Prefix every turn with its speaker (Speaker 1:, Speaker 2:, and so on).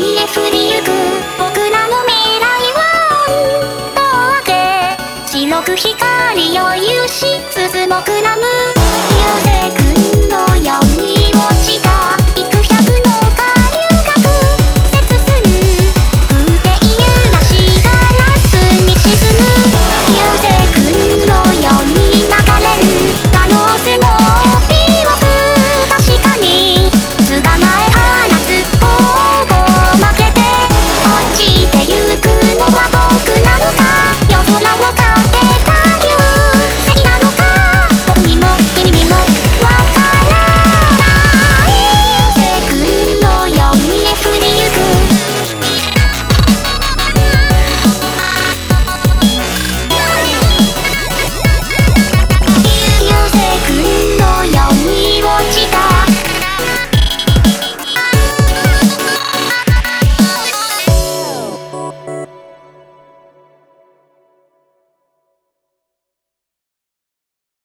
Speaker 1: く僕らの未来はどうけ白く光を有し鈴もくらむ